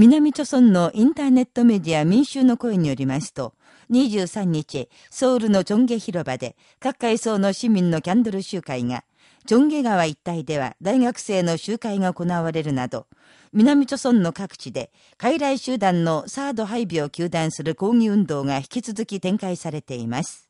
南朝村のインターネットメディア民衆の声によりますと、23日、ソウルのチョンゲ広場で、各階層の市民のキャンドル集会が、チョンゲ川一帯では大学生の集会が行われるなど、南朝村の各地で、傀儡集団のサード配備を求断する抗議運動が引き続き展開されています。